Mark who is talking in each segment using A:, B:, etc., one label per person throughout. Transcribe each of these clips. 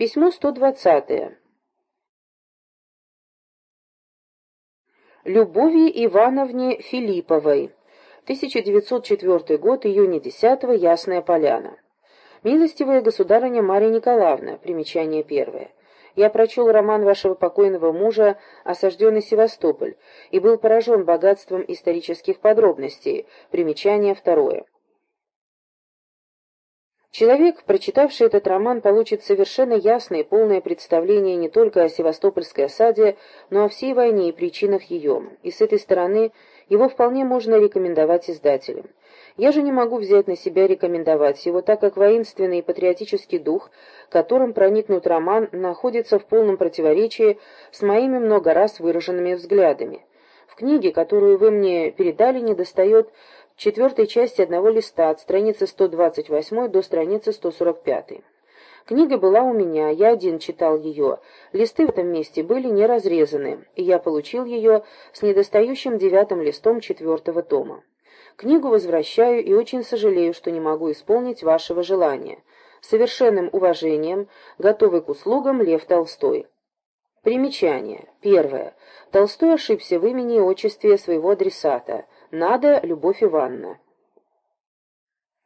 A: Письмо 120. Любови Ивановне Филипповой. 1904 год, июня 10 Ясная Поляна. Милостивая государыня Марья Николаевна, примечание первое. Я прочел роман вашего покойного мужа «Осажденный Севастополь» и был поражен богатством исторических подробностей, примечание второе. Человек, прочитавший этот роман, получит совершенно ясное и полное представление не только о Севастопольской осаде, но о всей войне и причинах ее, и с этой стороны его вполне можно рекомендовать издателям. Я же не могу взять на себя рекомендовать его, так как воинственный и патриотический дух, которым проникнут роман, находится в полном противоречии с моими много раз выраженными взглядами. В книге, которую вы мне передали, недостает четвертой части одного листа от страницы 128 до страницы 145. Книга была у меня, я один читал ее. Листы в этом месте были не разрезаны, и я получил ее с недостающим девятым листом четвертого тома. Книгу возвращаю и очень сожалею, что не могу исполнить вашего желания. Совершенным уважением, готовый к услугам Лев Толстой. Примечание. Первое. Толстой ошибся в имени и отчестве своего адресата – надо, Любовь Ивановна.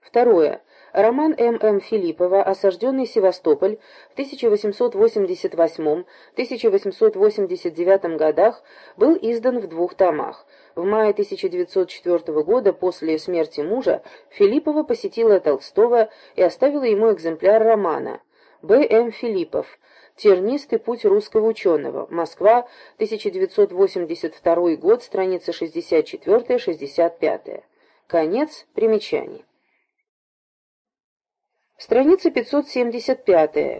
A: Второе. Роман М.М. Филиппова «Осажденный Севастополь» в 1888-1889 годах был издан в двух томах. В мае 1904 года, после смерти мужа, Филиппова посетила Толстого и оставила ему экземпляр романа. Б.М. Филиппов Тернистый путь русского ученого. Москва, 1982 год, страница 64-65. Конец примечаний. Страница 575.